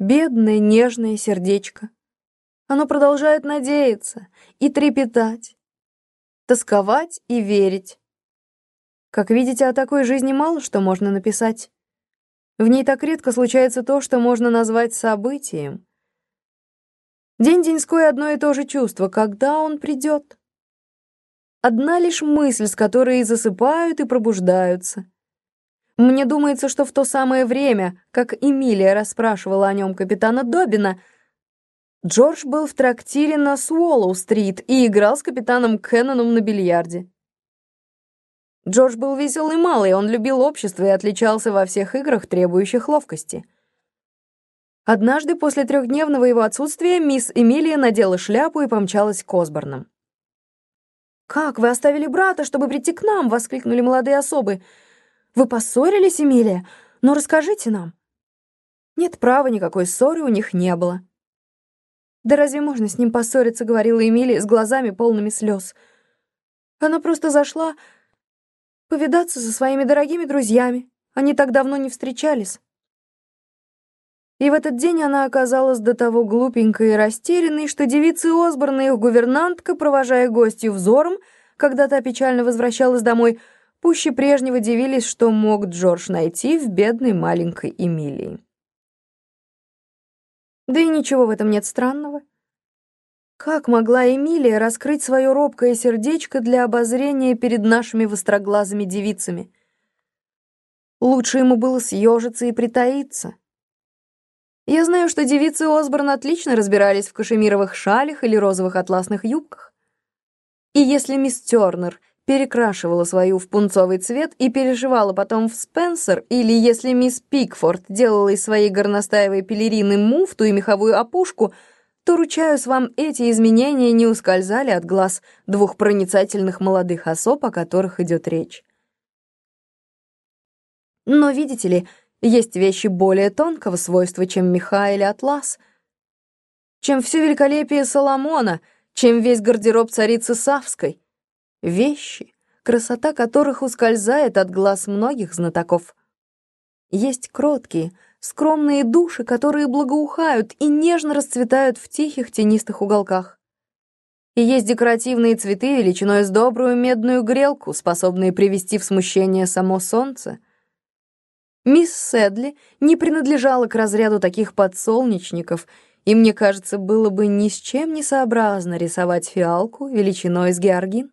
Бедное, нежное сердечко. Оно продолжает надеяться и трепетать, тосковать и верить. Как видите, о такой жизни мало что можно написать. В ней так редко случается то, что можно назвать событием. День-деньской одно и то же чувство, когда он придет. Одна лишь мысль, с которой и засыпают, и пробуждаются. Мне думается, что в то самое время, как Эмилия расспрашивала о нем капитана Добина, Джордж был в трактире на Суоллоу-стрит и играл с капитаном Кенноном на бильярде. Джордж был веселый малый, он любил общество и отличался во всех играх, требующих ловкости. Однажды после трехдневного его отсутствия мисс Эмилия надела шляпу и помчалась к Осборнам. «Как, вы оставили брата, чтобы прийти к нам?» — воскликнули молодые особы. «Вы поссорились, Эмилия? Ну, расскажите нам». Нет, права, никакой ссоры у них не было. «Да разве можно с ним поссориться?» — говорила Эмилия с глазами полными слез. Она просто зашла повидаться со своими дорогими друзьями. Они так давно не встречались. И в этот день она оказалась до того глупенькой и растерянной, что девицы Осборн и их гувернантка, провожая гостью взором, когда та печально возвращалась домой, пуще прежнего дивились, что мог Джордж найти в бедной маленькой Эмилии. Да и ничего в этом нет странного. Как могла Эмилия раскрыть свое робкое сердечко для обозрения перед нашими востроглазыми девицами? Лучше ему было съежиться и притаиться. Я знаю, что девицы Осборн отлично разбирались в кашемировых шалях или розовых атласных юбках. И если мисс Тёрнер перекрашивала свою в пунцовый цвет и перешивала потом в Спенсер, или если мисс Пикфорд делала из своей горностаевой пелерины муфту и меховую опушку — то, ручаюсь вам, эти изменения не ускользали от глаз двух проницательных молодых особ, о которых идет речь. Но, видите ли, есть вещи более тонкого свойства, чем меха или атлас, чем все великолепие Соломона, чем весь гардероб царицы Савской. Вещи, красота которых ускользает от глаз многих знатоков. Есть кроткие, скромные души, которые благоухают и нежно расцветают в тихих тенистых уголках. И есть декоративные цветы величиной с добрую медную грелку, способные привести в смущение само солнце. Мисс Седли не принадлежала к разряду таких подсолнечников, и мне кажется, было бы ни с чем не сообразно рисовать фиалку величиной с георгин.